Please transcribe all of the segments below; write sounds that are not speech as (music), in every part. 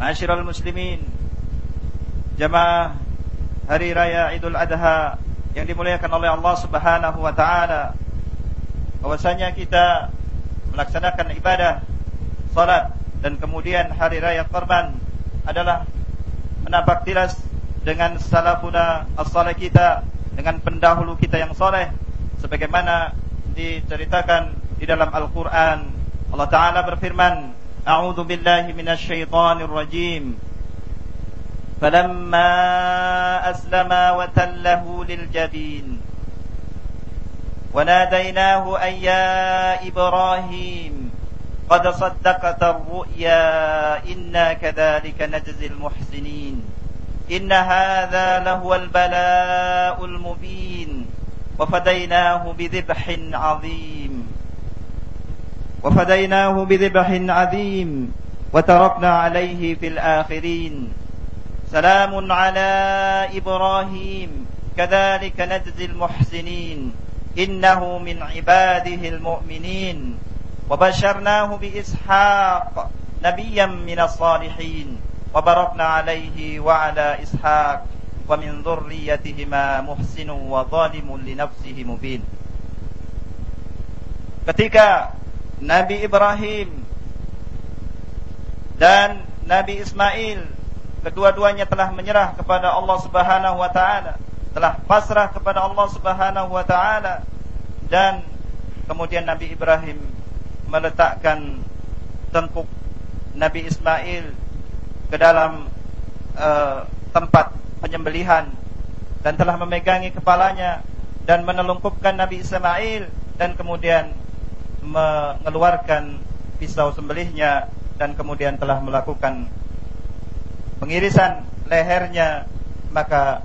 Masyiral muslimin. Jamaah Hari Raya Idul Adha Yang dimuliakan oleh Allah subhanahu wa ta'ala. Bahwasanya kita Melaksanakan ibadah Salat Dan kemudian Hari Raya Korban Adalah Menampak tilas Dengan salafuna as-salih kita Dengan pendahulu kita yang soleh Sebagaimana Diceritakan Di dalam Al-Quran. Allah Ta'ala berfirman أعوذ بالله من الشيطان الرجيم. فلما أسلما وتله للجبين وناديناه أن يا إبراهيم قد صدقت الرؤيا إنا كذلك نجزي المحسنين. إن هذا لهو البلاء المبين وفديناه بذبح عظيم. وفديناه بذبح عظيم وتركنا عليه في الآخرين. سلام على إبراهيم. كذلك نجزي المحسنين. إنه من عباده المؤمنين. وبشرناه بإسحاق نبيا من الصالحين. وبركنا عليه وعلى إسحاق. ومن ذريتهما محسن وظالم لنفسه مبين. Ketika Nabi Ibrahim dan Nabi Ismail kedua-duanya telah menyerah kepada Allah Subhanahu wa taala, telah pasrah kepada Allah Subhanahu wa taala dan kemudian Nabi Ibrahim meletakkan tengkuk Nabi Ismail ke dalam uh, tempat penyembelihan dan telah memegangi kepalanya dan menelungkupkan Nabi Ismail dan kemudian mengeluarkan pisau sembelihnya dan kemudian telah melakukan pengirisan lehernya maka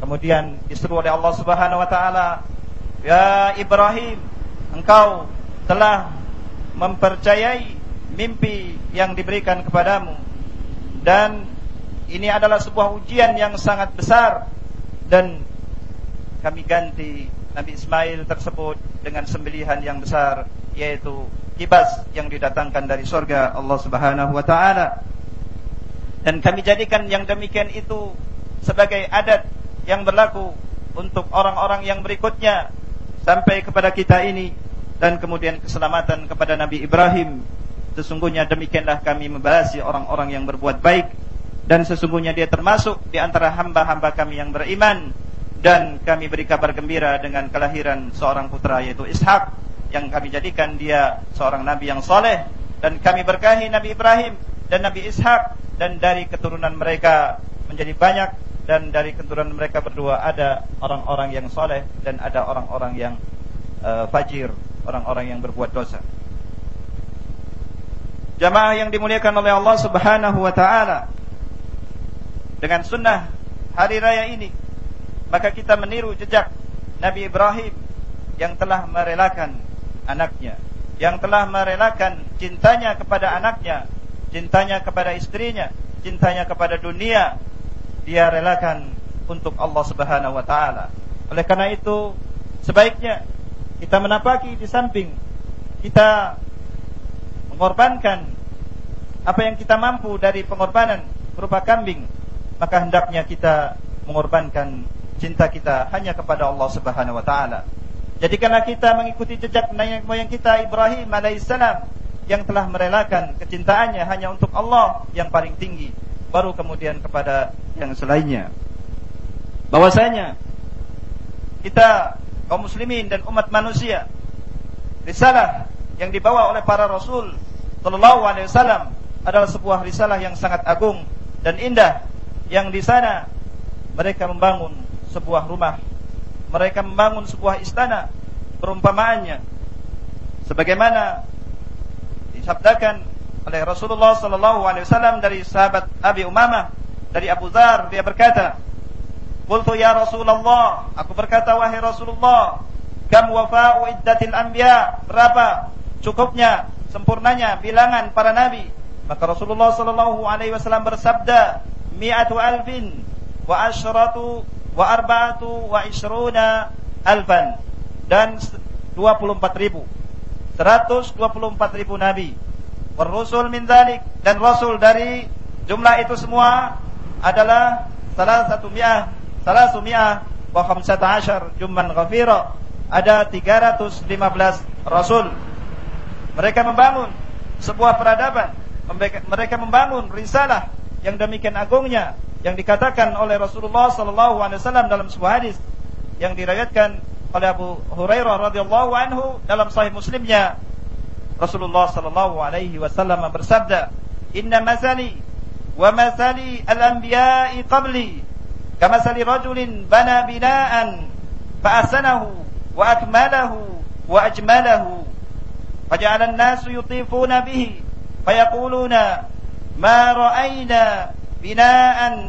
kemudian disuruh oleh Allah Subhanahu wa taala ya Ibrahim engkau telah mempercayai mimpi yang diberikan kepadamu. Dan ini adalah sebuah ujian yang sangat besar. Dan kami ganti Nabi Ismail tersebut dengan sembelihan yang besar yaitu kibas yang didatangkan dari surga Allah Subhanahu wa taala. Dan kami jadikan yang demikian itu sebagai adat yang berlaku untuk orang-orang yang berikutnya sampai kepada kita ini dan kemudian keselamatan kepada Nabi Ibrahim. Sesungguhnya demikianlah kami membalasi orang-orang yang berbuat baik dan sesungguhnya dia termasuk di antara hamba-hamba kami yang beriman dan kami beri kabar gembira dengan kelahiran seorang putra yaitu Ishak yang kami jadikan dia seorang nabi yang soleh dan kami berkahi Nabi Ibrahim dan Nabi Ishak dan dari keturunan mereka menjadi banyak dan dari keturunan mereka berdua ada orang-orang yang soleh dan ada orang-orang yang uh, fajir, orang-orang yang berbuat dosa. Jamaah yang dimuliakan oleh Allah Subhanahu wa taala. Dengan sunnah hari raya ini maka kita meniru jejak Nabi Ibrahim yang telah merelakan anaknya yang telah merelakan cintanya kepada anaknya, cintanya kepada istrinya, cintanya kepada dunia dia relakan untuk Allah Subhanahu wa taala. Oleh karena itu sebaiknya kita menapaki di samping kita mengorbankan apa yang kita mampu dari pengorbanan berupa kambing, maka hendaknya kita mengorbankan cinta kita hanya kepada Allah Subhanahu wa taala. Jadikanlah kita mengikuti jejak nenek moyang kita Ibrahim alaihissalam yang telah merelakan kecintaannya hanya untuk Allah yang paling tinggi, baru kemudian kepada yang selainnya. Bahwasanya kita kaum muslimin dan umat manusia risalah yang dibawa oleh para rasul sallallahu alaihi wasallam adalah sebuah risalah yang sangat agung dan indah yang di sana mereka membangun sebuah rumah mereka membangun sebuah istana perumpamaannya. Sebagaimana disabdakan oleh Rasulullah sallallahu alaihi wasallam dari sahabat Abi Umamah dari Abu Dzar dia berkata Qultu ya Rasulullah aku berkata wahai Rasulullah kam wafa'u iddatil anbiya berapa cukupnya sempurnanya bilangan para nabi? Maka Rasulullah sallallahu alaihi wasallam bersabda mi'atu alfin wa asyratu wa arba'atu wa ishruna alfan. Dan 24 ribu. 124 ribu nabi. Rasul min dhalik. Dan Rasul dari jumlah itu semua adalah salah satu mi'ah salah satu mi'ah wa khamsata asyar jumman ghafira. Ada 315 Rasul. Mereka membangun sebuah peradaban. Mereka membangun risalah yang demikian agungnya yang dikatakan oleh Rasulullah sallallahu alaihi wasallam dalam sebuah hadis yang diriwayatkan oleh Abu Hurairah radhiyallahu anhu dalam sahih Muslimnya. Rasulullah sallallahu alaihi wasallam bersabda inna masali wa masali al-anbiya'i qabli kamasali rajulin bana bina'an fa'asanahu wa akmalahu wa ajmalahu faja'ala an-nasu yutifuna bihi fayaquluna ma ra'ayna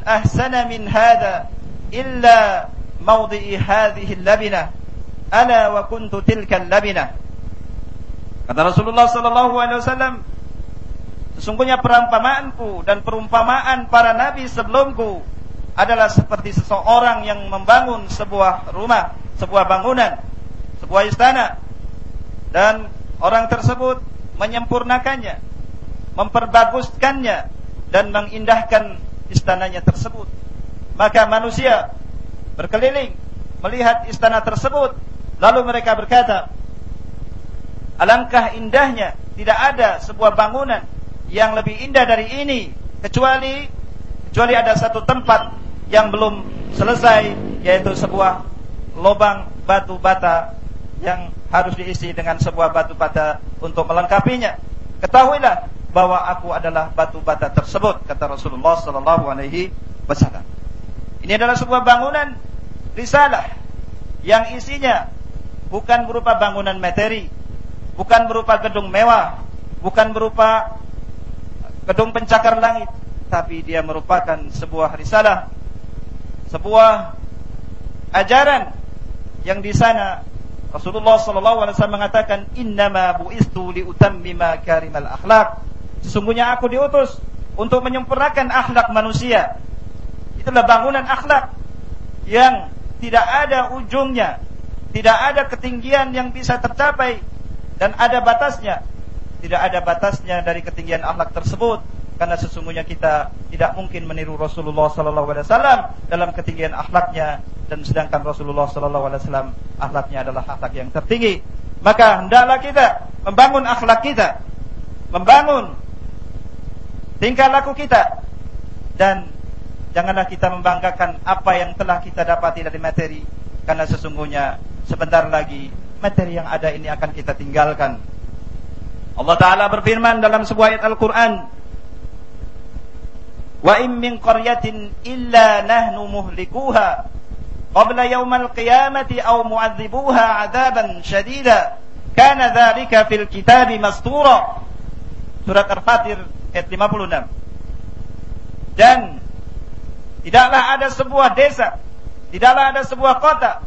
ahsana min hada illa mawdi'i hadhihi labinah ala wa kuntu tilka labinah kata Rasulullah sallallahu alaihi wasallam sesungguhnya perumpamaanku dan perumpamaan para nabi sebelumku adalah seperti seseorang yang membangun sebuah rumah, sebuah bangunan, sebuah istana dan orang tersebut menyempurnakannya, memperbaguskannya dan mengindahkan istananya tersebut. Maka manusia berkeliling melihat istana tersebut, lalu mereka berkata, "Alangkah indahnya, tidak ada sebuah bangunan yang lebih indah dari ini kecuali kecuali ada satu tempat yang belum selesai yaitu sebuah lubang batu bata yang harus diisi dengan sebuah batu bata untuk melengkapinya. Ketahuilah bahwa aku adalah batu bata tersebut kata Rasulullah sallallahu alaihi wasallam. Ini adalah sebuah bangunan risalah yang isinya bukan berupa bangunan materi, bukan berupa gedung mewah, bukan berupa gedung pencakar langit, tapi dia merupakan sebuah risalah, sebuah ajaran yang di sana Rasulullah sallallahu alaihi wasallam mengatakan innama buistu liutammima karimal akhlak Sesungguhnya aku diutus untuk menyempurnakan akhlak manusia. Itulah bangunan akhlak yang tidak ada ujungnya, tidak ada ketinggian yang bisa tercapai dan ada batasnya. Tidak ada batasnya dari ketinggian akhlak tersebut karena sesungguhnya kita tidak mungkin meniru Rasulullah sallallahu alaihi wasallam dalam ketinggian akhlaknya dan sedangkan Rasulullah sallallahu alaihi wasallam akhlaknya adalah akhlak yang tertinggi. Maka hendaklah kita membangun akhlak kita, membangun tingkah laku kita. Dan janganlah kita membanggakan apa yang telah kita dapati dari materi karena sesungguhnya sebentar lagi materi yang ada ini akan kita tinggalkan. Allah taala berfirman dalam sebuah ayat Al-Qur'an Wa in min qaryatin illa nahnu muhlikuha qabla yaumal qiyamati aw mu'adzibuha 'adzaban syadida kana dzalika fil kitabi mastura. Surat Al-Fatir ayat 56. Dan tidaklah ada sebuah desa, tidaklah ada sebuah kota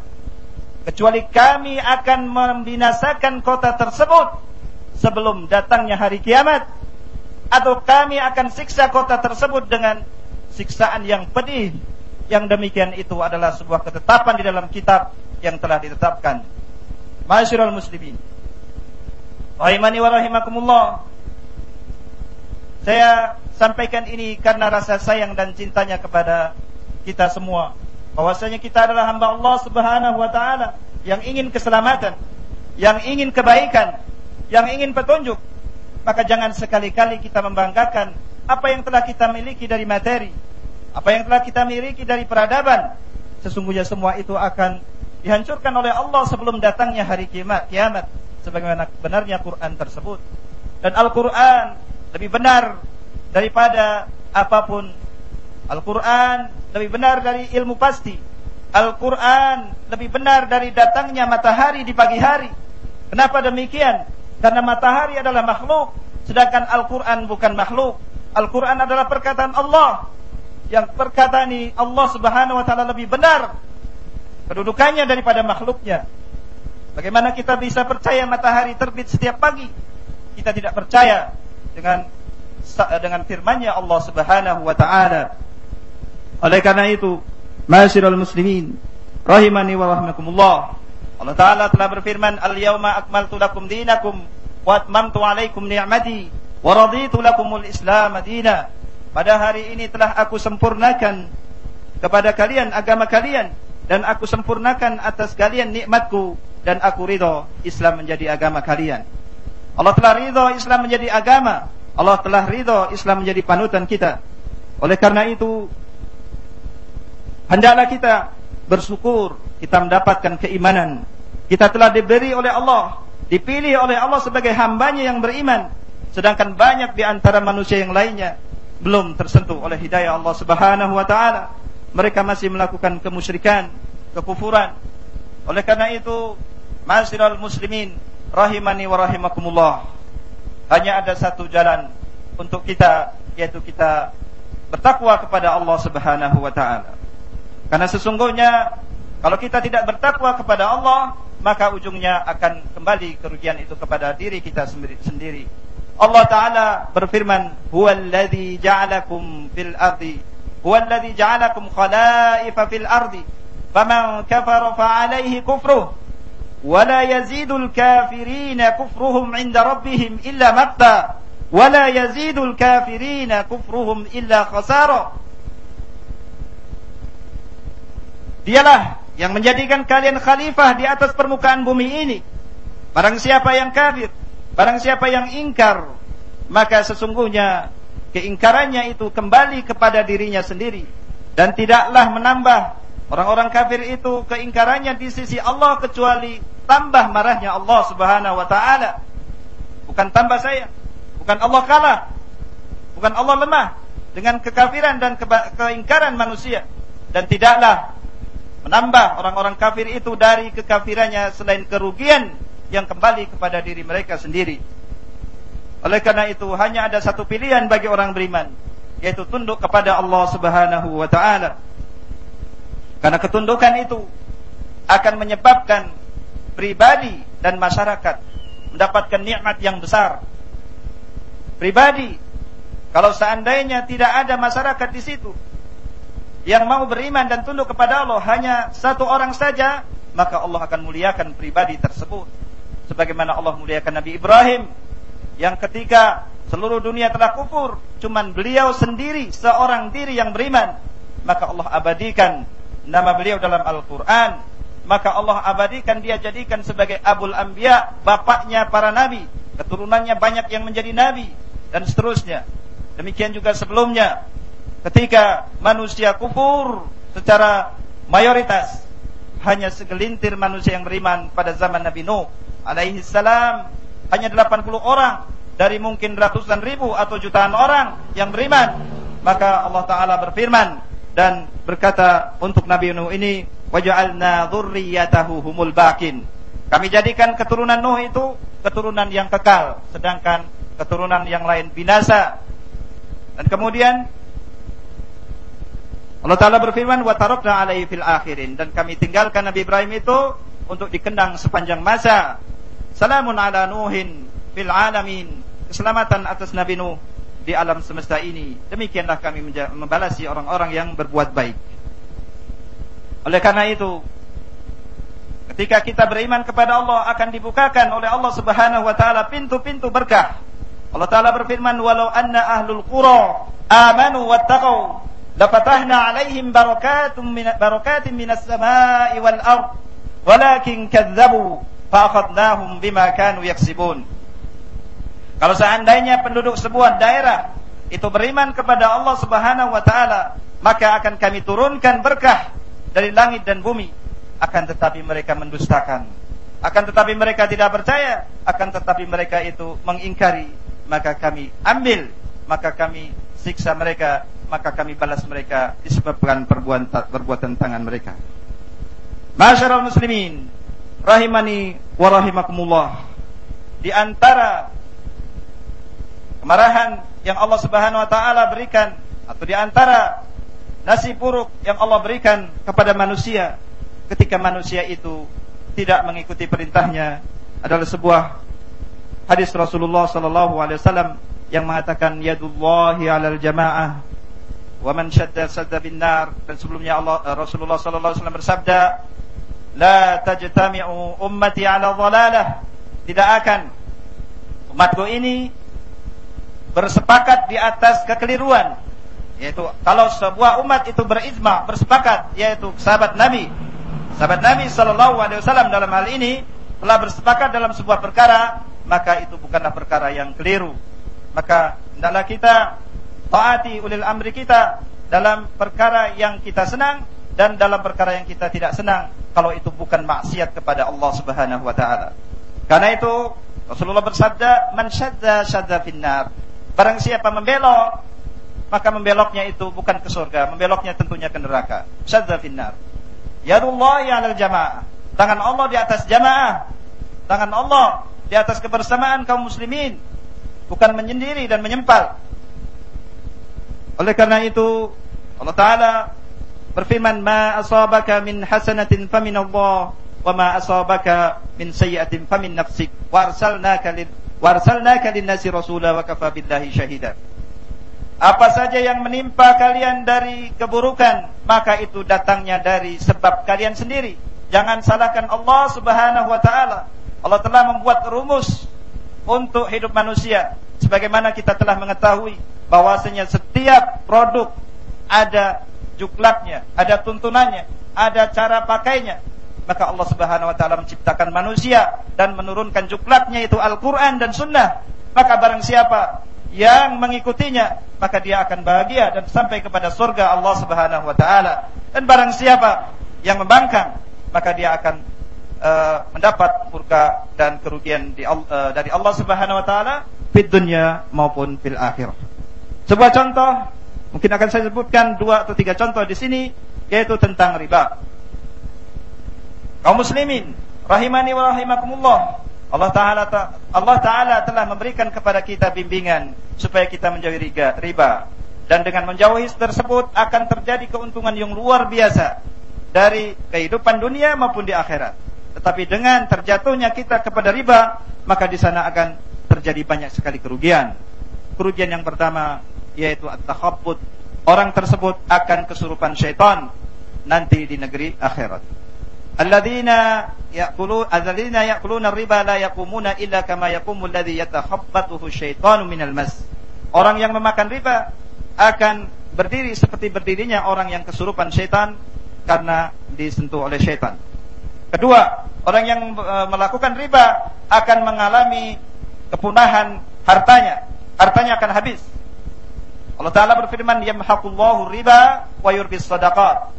kecuali kami akan membinasakan kota tersebut sebelum datangnya hari kiamat atau kami akan siksa kota tersebut dengan siksaan yang pedih yang demikian itu adalah sebuah ketetapan di dalam kitab yang telah ditetapkan. Masyurul muslimin. Rahimani wa rahimakumullah. Saya sampaikan ini karena rasa sayang dan cintanya kepada kita semua. Bahwasanya kita adalah hamba Allah Subhanahu wa taala yang ingin keselamatan, yang ingin kebaikan, yang ingin petunjuk. Maka jangan sekali-kali kita membanggakan apa yang telah kita miliki dari materi, apa yang telah kita miliki dari peradaban. Sesungguhnya semua itu akan dihancurkan oleh Allah sebelum datangnya hari kiamat, kiamat sebagaimana benarnya Quran tersebut. Dan Al-Quran lebih benar daripada apa pun. Al-Quran lebih benar dari ilmu pasti. Al-Quran lebih benar dari datangnya matahari di pagi hari. Kenapa demikian? Karena matahari adalah makhluk, sedangkan Al-Quran bukan makhluk. Al-Quran adalah perkataan Allah. Yang perkataan ini Allah subhanahu wa ta'ala lebih benar kedudukannya daripada makhluknya. Bagaimana kita bisa percaya matahari terbit setiap pagi? Kita tidak percaya dengan dengan firman-Nya Allah Subhanahu wa taala. Oleh karena itu, masyiral muslimin, rahimani wa rahmakumullah. Allah taala telah berfirman, "Al-yauma akmaltu lakum dinakum wa atmamtu 'alaikum ni'mati wa raditu lakumul Islam madina." Pada hari ini telah aku sempurnakan kepada kalian agama kalian dan aku sempurnakan atas kalian nikmatku dan aku ridho Islam menjadi agama kalian. Allah telah ridho Islam menjadi agama. Allah telah ridho Islam menjadi panutan kita. Oleh karena itu, hendaklah kita bersyukur kita mendapatkan keimanan. Kita telah diberi oleh Allah, dipilih oleh Allah sebagai hambanya yang beriman. Sedangkan banyak di antara manusia yang lainnya belum tersentuh oleh hidayah Allah Subhanahu wa taala. Mereka masih melakukan kemusyrikan, kekufuran. Oleh karena itu, Masiral muslimin rahimani wa rahimakumullah. Hanya ada satu jalan untuk kita yaitu kita bertakwa kepada Allah Subhanahu wa taala. Karena sesungguhnya kalau kita tidak bertakwa kepada Allah, maka ujungnya akan kembali kerugian itu kepada diri kita sendiri. Allah taala berfirman, "Huwallazi ja'alakum fil ardi, huwallazi ja'alakum khalaifa fil ardi, faman kafara fa kufruh." ولا يزيد الكافرين كفرهم عند ربهم إلا مقتا ولا يزيد الكافرين كفرهم إلا خسارا Dialah yang menjadikan kalian khalifah di atas permukaan bumi ini. Barang siapa yang kafir, barang siapa yang ingkar, maka sesungguhnya keingkarannya itu kembali kepada dirinya sendiri dan tidaklah menambah orang-orang kafir itu keingkarannya di sisi Allah kecuali tambah marahnya Allah Subhanahu wa taala. Bukan tambah saya, bukan Allah kalah, bukan Allah lemah dengan kekafiran dan keingkaran manusia dan tidaklah menambah orang-orang kafir itu dari kekafirannya selain kerugian yang kembali kepada diri mereka sendiri. Oleh karena itu hanya ada satu pilihan bagi orang beriman yaitu tunduk kepada Allah Subhanahu wa taala. Karena ketundukan itu akan menyebabkan pribadi dan masyarakat mendapatkan nikmat yang besar. Pribadi, kalau seandainya tidak ada masyarakat di situ yang mau beriman dan tunduk kepada Allah hanya satu orang saja, maka Allah akan muliakan pribadi tersebut. Sebagaimana Allah muliakan Nabi Ibrahim yang ketika seluruh dunia telah kufur, cuman beliau sendiri seorang diri yang beriman, maka Allah abadikan nama beliau dalam Al-Qur'an maka Allah abadikan dia jadikan sebagai abul anbiya, bapaknya para nabi, keturunannya banyak yang menjadi nabi dan seterusnya. Demikian juga sebelumnya ketika manusia kufur secara mayoritas hanya segelintir manusia yang beriman pada zaman Nabi Nuh alaihi salam. Hanya 80 orang dari mungkin ratusan ribu atau jutaan orang yang beriman. Maka Allah taala berfirman dan berkata untuk Nabi Nuh ini waja'alna dzurriyyatahu humul bakin. Kami jadikan keturunan Nuh itu keturunan yang kekal, sedangkan keturunan yang lain binasa. Dan kemudian Allah Taala berfirman wa tarakna alaihi fil akhirin dan kami tinggalkan Nabi Ibrahim itu untuk dikenang sepanjang masa. Salamun ala Nuhin fil alamin. Keselamatan atas Nabi Nuh di alam semesta ini. Demikianlah kami membalasi orang-orang yang berbuat baik. Oleh karena itu, ketika kita beriman kepada Allah akan dibukakan oleh Allah Subhanahu wa taala pintu-pintu berkah. Allah taala berfirman, "Walau anna ahlul qura amanu wattaqau lafatahna 'alaihim barakatun min barakatin minas sama'i wal ard, walakin kadzdzabu fa'akhadnahum bima kanu yaksibun." Kalau seandainya penduduk sebuah daerah itu beriman kepada Allah Subhanahu wa taala, maka akan kami turunkan berkah dari langit dan bumi. Akan tetapi mereka mendustakan. Akan tetapi mereka tidak percaya. Akan tetapi mereka itu mengingkari. Maka kami ambil. Maka kami siksa mereka. Maka kami balas mereka disebabkan perbuatan perbuatan tangan mereka. Masyarul muslimin rahimani wa rahimakumullah. Di antara kemarahan yang Allah Subhanahu wa taala berikan atau di antara Nasi buruk yang Allah berikan kepada manusia ketika manusia itu tidak mengikuti perintahnya adalah sebuah hadis Rasulullah sallallahu alaihi wasallam yang mengatakan yadullahi 'alal jamaah wa man shadda sadda bin nar. Dan sebelumnya Allah Rasulullah sallallahu alaihi wasallam bersabda la tajtami'u ummati 'ala dhalalah. Tidak akan umatku ini bersepakat di atas kekeliruan yaitu kalau sebuah umat itu berizma bersepakat yaitu sahabat Nabi sahabat Nabi Shallallahu Alaihi Wasallam dalam hal ini telah bersepakat dalam sebuah perkara maka itu bukanlah perkara yang keliru maka hendaklah kita taati ulil amri kita dalam perkara yang kita senang dan dalam perkara yang kita tidak senang kalau itu bukan maksiat kepada Allah Subhanahu wa taala. Karena itu Rasulullah bersabda, "Man syadza syadza finnar." Barang siapa membelok maka membeloknya itu bukan ke surga, membeloknya tentunya ke neraka. Syadza finnar. Yadullahi 'alal jamaah. Tangan Allah di atas jamaah. Tangan Allah di atas kebersamaan kaum muslimin, bukan menyendiri dan menyempal. Oleh karena itu Allah taala berfirman, "Ma asabaka min hasanatin famin Allah, wa ma asabaka min sayyi'atin famin nafsik, wa arsalnaka lin wa arsalnaka lin-nasi rasula wa kafa billahi syahida." Apa saja yang menimpa kalian dari keburukan, maka itu datangnya dari sebab kalian sendiri. Jangan salahkan Allah Subhanahu wa taala. Allah telah membuat rumus untuk hidup manusia sebagaimana kita telah mengetahui bahwasanya setiap produk ada juklaknya, ada tuntunannya, ada cara pakainya. Maka Allah Subhanahu wa taala menciptakan manusia dan menurunkan juklaknya itu Al-Qur'an dan Sunnah. Maka barang siapa yang mengikutinya maka dia akan bahagia dan sampai kepada surga Allah Subhanahu wa taala. Dan barang siapa yang membangkang maka dia akan uh, mendapat murka dan kerugian di, uh, dari Allah Subhanahu wa taala di dunia maupun fil akhirah. Sebuah contoh mungkin akan saya sebutkan dua atau tiga contoh di sini yaitu tentang riba. Kaum muslimin rahimani wa rahimakumullah Allah Taala Allah Taala telah memberikan kepada kita bimbingan supaya kita menjauhi riba dan dengan menjauhi tersebut akan terjadi keuntungan yang luar biasa dari kehidupan dunia maupun di akhirat. Tetapi dengan terjatuhnya kita kepada riba, maka di sana akan terjadi banyak sekali kerugian. Kerugian yang pertama yaitu at-takhabbut. Orang tersebut akan kesurupan syaitan nanti di negeri akhirat. Alladzina ya'kulu alladzina ya'kuluna riba la yaqumuna illa kama yaqumu alladhi yatakhabbathu syaitanu minal mas. Orang yang memakan riba akan berdiri seperti berdirinya orang yang kesurupan syaitan karena disentuh oleh syaitan. Kedua, orang yang e, melakukan riba akan mengalami kepunahan hartanya. Hartanya akan habis. Allah Ta'ala berfirman, Yamhaqullahu riba wa yurbis sadaqat.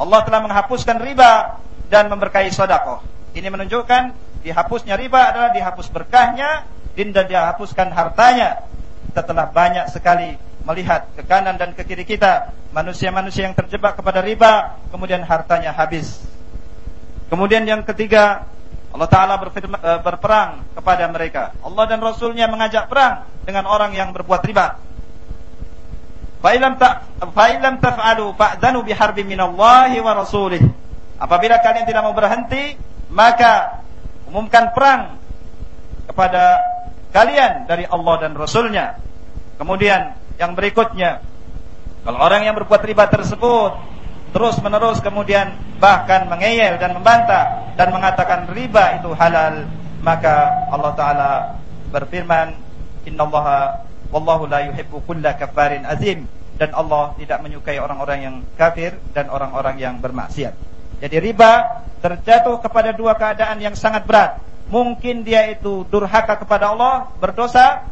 Allah telah menghapuskan riba dan memberkahi sodakoh. Ini menunjukkan dihapusnya riba adalah dihapus berkahnya dan dihapuskan hartanya. Kita telah banyak sekali melihat ke kanan dan ke kiri kita manusia-manusia yang terjebak kepada riba kemudian hartanya habis. Kemudian yang ketiga Allah Ta'ala eh, berperang kepada mereka Allah dan Rasulnya mengajak perang Dengan orang yang berbuat riba Fa'ilam ta fa'ilam taf'alu fa'danu biharbin minallahi wa rasulih. Apabila kalian tidak mau berhenti, maka umumkan perang kepada kalian dari Allah dan Rasulnya. Kemudian yang berikutnya, kalau orang yang berbuat riba tersebut terus-menerus kemudian bahkan mengeyel dan membantah dan mengatakan riba itu halal, maka Allah taala berfirman, "Innallaha wallahu la yuhibbu kulla kafarin azim." Dan Allah tidak menyukai orang-orang yang kafir dan orang-orang yang bermaksiat. Jadi riba terjatuh kepada dua keadaan yang sangat berat. Mungkin dia itu durhaka kepada Allah, berdosa,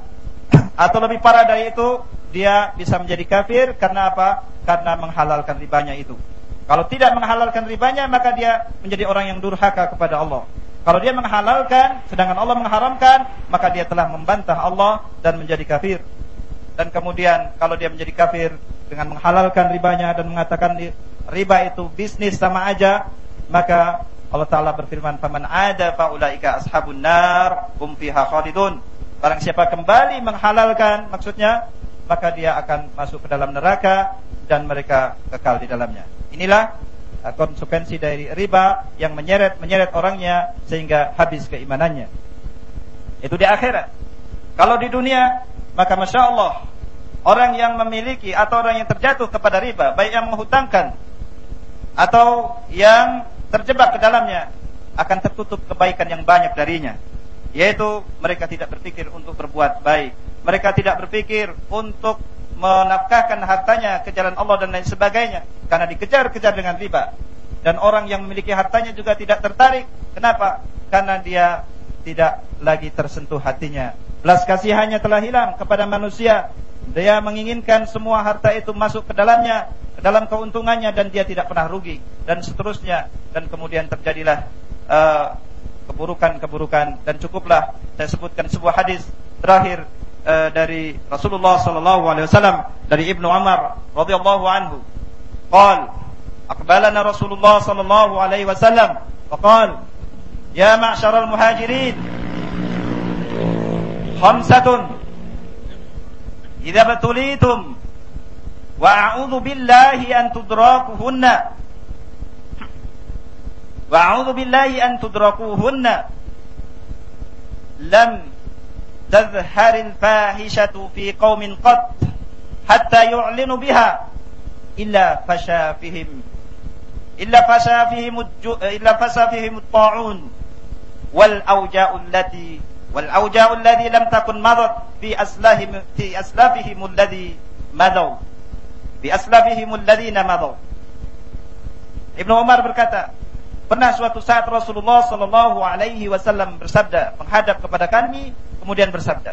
(clears throat) atau lebih parah dari itu, dia bisa menjadi kafir karena apa? Karena menghalalkan ribanya itu. Kalau tidak menghalalkan ribanya, maka dia menjadi orang yang durhaka kepada Allah. Kalau dia menghalalkan, sedangkan Allah mengharamkan, maka dia telah membantah Allah dan menjadi kafir. Dan kemudian kalau dia menjadi kafir dengan menghalalkan ribanya dan mengatakan riba itu bisnis sama aja, maka Allah Taala berfirman, "Faman ada faulaika ashabun nar, hum fiha khalidun." Barang siapa kembali menghalalkan, maksudnya maka dia akan masuk ke dalam neraka dan mereka kekal di dalamnya. Inilah konsekuensi dari riba yang menyeret menyeret orangnya sehingga habis keimanannya. Itu di akhirat. Kalau di dunia, maka masya Allah orang yang memiliki atau orang yang terjatuh kepada riba, baik yang menghutangkan atau yang terjebak ke dalamnya, akan tertutup kebaikan yang banyak darinya. Yaitu mereka tidak berpikir untuk berbuat baik, mereka tidak berpikir untuk menafkahkan hartanya ke jalan Allah dan lain sebagainya karena dikejar-kejar dengan riba. Dan orang yang memiliki hartanya juga tidak tertarik. Kenapa? Karena dia tidak lagi tersentuh hatinya. Belas kasihannya telah hilang kepada manusia. Dia menginginkan semua harta itu masuk ke dalamnya, ke dalam keuntungannya dan dia tidak pernah rugi dan seterusnya. Dan kemudian terjadilah uh, keburukan-keburukan dan cukuplah saya sebutkan sebuah hadis terakhir uh, dari Rasulullah sallallahu alaihi wasallam dari Ibnu Umar radhiyallahu anhu. Qal aqbalana Rasulullah sallallahu alaihi wasallam faqal ya ma'syaral muhajirin khamsatun idza batulitum wa a'udzu billahi an tudrakuhunna wa a'udzu billahi an tudrakuhunna تظهر الفاحشة في قوم قط حتى يعلنوا بها إلا فشا فيهم إلا فشا فيهم إلا فشا فيهم الطاعون. والأوجاء التي والأوجاء الذي لم تكن مضت في أسلافهم في أسلافهم الذي مضوا في أسلافهم الذين مضوا. Ibnu Umar berkata, pernah suatu saat Rasulullah Shallallahu Alaihi Wasallam bersabda menghadap kepada kami Kemudian bersabda,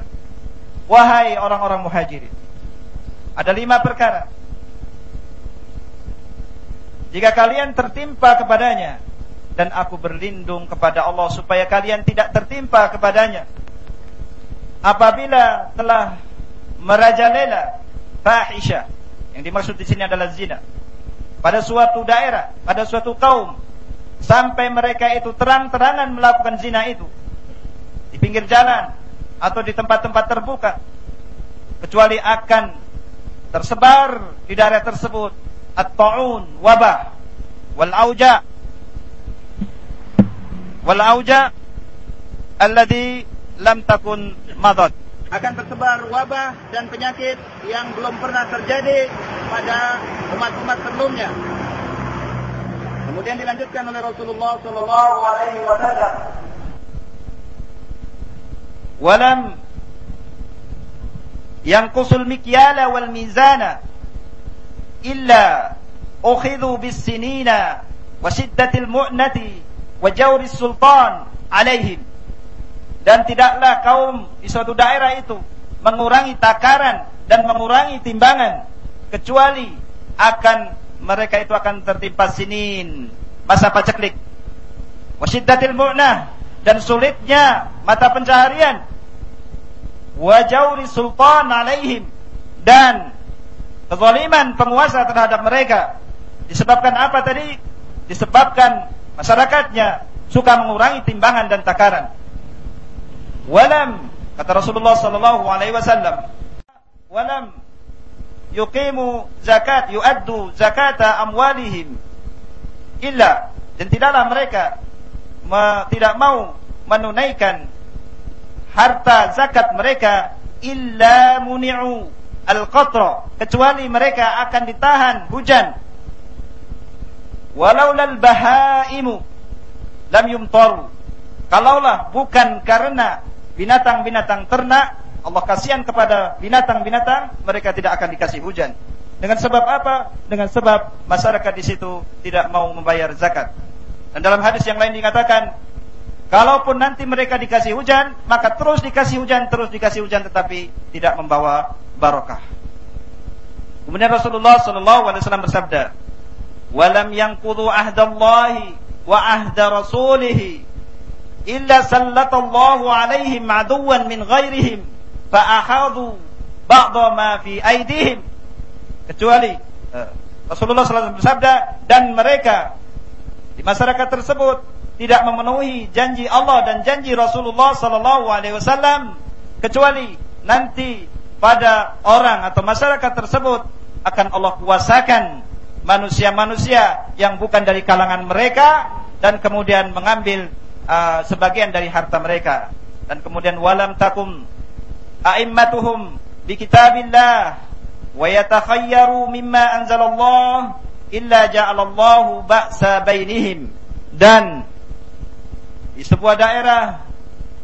Wahai orang-orang muhajirin, ada lima perkara. Jika kalian tertimpa kepadanya, dan aku berlindung kepada Allah supaya kalian tidak tertimpa kepadanya. Apabila telah merajalela fahisha, yang dimaksud di sini adalah zina, pada suatu daerah, pada suatu kaum, sampai mereka itu terang-terangan melakukan zina itu di pinggir jalan, atau di tempat-tempat terbuka kecuali akan tersebar di daerah tersebut at-taun wabah wal auja wal auja alladhi lam takun madad akan tersebar wabah dan penyakit yang belum pernah terjadi pada umat-umat sebelumnya. Kemudian dilanjutkan oleh Rasulullah sallallahu alaihi wasallam walam yanqusul mikyala wal mizana illa ukhidhu bis sinina wa shiddatil mu'nati dan tidaklah kaum di suatu daerah itu mengurangi takaran dan mengurangi timbangan kecuali akan mereka itu akan tertimpa sinin masa paceklik. Wasiddatil mu'nah dan sulitnya mata pencaharian. Wajauri sultan alaihim. Dan kezaliman penguasa terhadap mereka. Disebabkan apa tadi? Disebabkan masyarakatnya suka mengurangi timbangan dan takaran. Walam kata Rasulullah sallallahu alaihi wasallam walam yuqimu zakat yuaddu zakata amwalihim. Illa dan tidaklah mereka me, tidak mau menunaikan harta zakat mereka illa muni'u al-qatra. Kecuali mereka akan ditahan hujan. Walaulal bahaimu lam yumtaru. Kalaulah bukan karena binatang-binatang ternak Allah kasihan kepada binatang-binatang mereka tidak akan dikasih hujan. Dengan sebab apa? Dengan sebab masyarakat di situ tidak mau membayar zakat dan dalam hadis yang lain dikatakan kalaupun nanti mereka dikasih hujan maka terus dikasih hujan terus dikasih hujan tetapi tidak membawa barokah. Kemudian Rasulullah sallallahu alaihi wasallam bersabda walam yanqudu ahdallahi wa ahda rasulih illa sallallahu alaihim aduwan min ghairihim fa ba'dha ma fi aidihim kecuali uh, Rasulullah SAW bersabda dan mereka di masyarakat tersebut tidak memenuhi janji Allah dan janji Rasulullah sallallahu alaihi wasallam kecuali nanti pada orang atau masyarakat tersebut akan Allah kuasakan manusia-manusia yang bukan dari kalangan mereka dan kemudian mengambil uh, sebagian dari harta mereka. Dan kemudian walam takum a'immatuhum bi kitabillah wa yatakhayyaru mimma anzalallah illa ja'alallahu ba'sa bainihim. Dan di sebuah daerah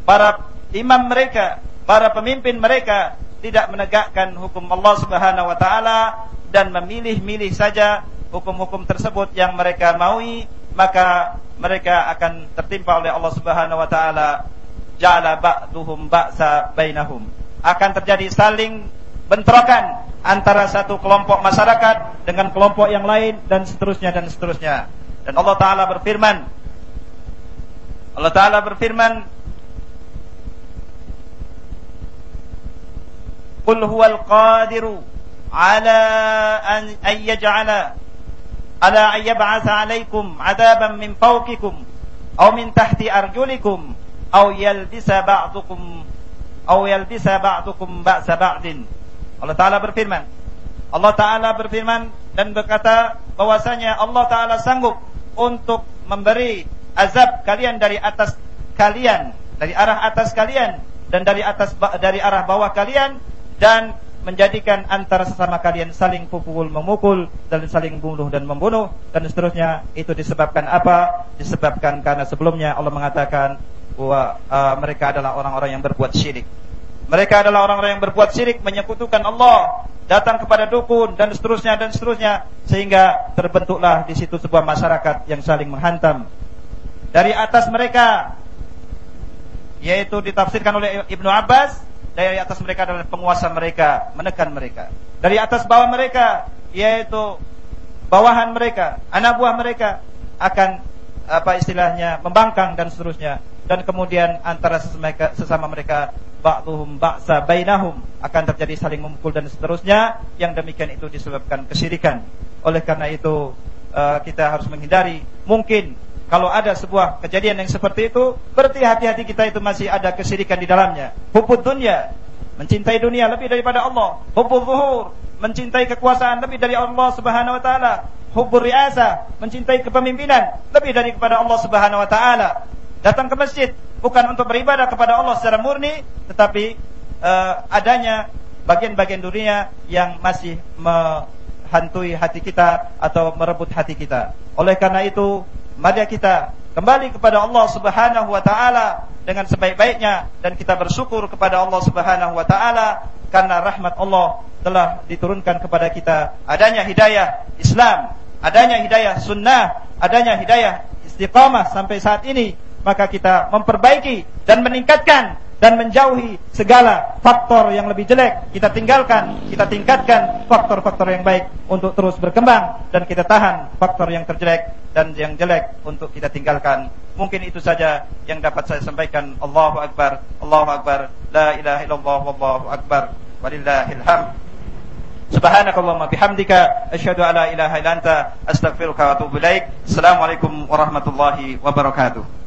para imam mereka para pemimpin mereka tidak menegakkan hukum Allah Subhanahu wa taala dan memilih-milih saja hukum-hukum tersebut yang mereka maui maka mereka akan tertimpa oleh Allah Subhanahu wa taala. Ja'ala ba'duhum ba'sa bainahum. Akan terjadi saling bentrokan antara satu kelompok masyarakat dengan kelompok yang lain dan seterusnya dan seterusnya. Dan Allah taala berfirman Allah taala berfirman Qul huwal qadiru ala an yaj'ala ala ayyab'atha 'alaikum 'adaban min fawqikum aw min tahti arjulikum aw yalbisa ba'dukum aw yalbisa ba'dukum ba'sa ba'din Allah taala berfirman Allah taala berfirman dan berkata bahwasanya Allah taala sanggup untuk memberi azab kalian dari atas kalian dari arah atas kalian dan dari atas dari arah bawah kalian dan menjadikan antara sesama kalian saling pukul memukul dan saling bunuh dan membunuh dan seterusnya itu disebabkan apa? Disebabkan karena sebelumnya Allah mengatakan bahwa uh, mereka adalah orang-orang yang berbuat syirik. Mereka adalah orang-orang yang berbuat syirik menyekutukan Allah, datang kepada dukun dan seterusnya dan seterusnya sehingga terbentuklah di situ sebuah masyarakat yang saling menghantam. Dari atas mereka yaitu ditafsirkan oleh Ibnu Abbas dari atas mereka adalah penguasa mereka, menekan mereka. Dari atas bawah mereka, yaitu bawahan mereka, anak buah mereka akan apa istilahnya membangkang dan seterusnya. Dan kemudian antara sesama mereka ba'duhum ba'sa bainahum akan terjadi saling memukul dan seterusnya. Yang demikian itu disebabkan kesyirikan. Oleh karena itu uh, kita harus menghindari mungkin kalau ada sebuah kejadian yang seperti itu, berarti hati-hati kita itu masih ada kesyirikan di dalamnya. Hubud dunia, mencintai dunia lebih daripada Allah. Hubud zuhur, mencintai kekuasaan lebih dari Allah Subhanahu wa taala. Hubur riasa, mencintai kepemimpinan lebih dari kepada Allah Subhanahu wa taala. Datang ke masjid bukan untuk beribadah kepada Allah secara murni, tetapi uh, adanya bagian-bagian dunia yang masih menghantui hati kita atau merebut hati kita. Oleh karena itu, mari kita kembali kepada Allah Subhanahu wa taala dengan sebaik-baiknya dan kita bersyukur kepada Allah Subhanahu wa taala karena rahmat Allah telah diturunkan kepada kita adanya hidayah Islam, adanya hidayah sunnah, adanya hidayah istiqamah sampai saat ini maka kita memperbaiki dan meningkatkan dan menjauhi segala faktor yang lebih jelek kita tinggalkan kita tingkatkan faktor-faktor yang baik untuk terus berkembang dan kita tahan faktor yang terjelek dan yang jelek untuk kita tinggalkan mungkin itu saja yang dapat saya sampaikan Allahu akbar Allahu akbar la ilaha illallah wallahu akbar walillahil hamd Subhanakallahumma bihamdika asyhadu an la ilaha illa anta astaghfiruka wa atubu ilaik. Assalamualaikum warahmatullahi wabarakatuh.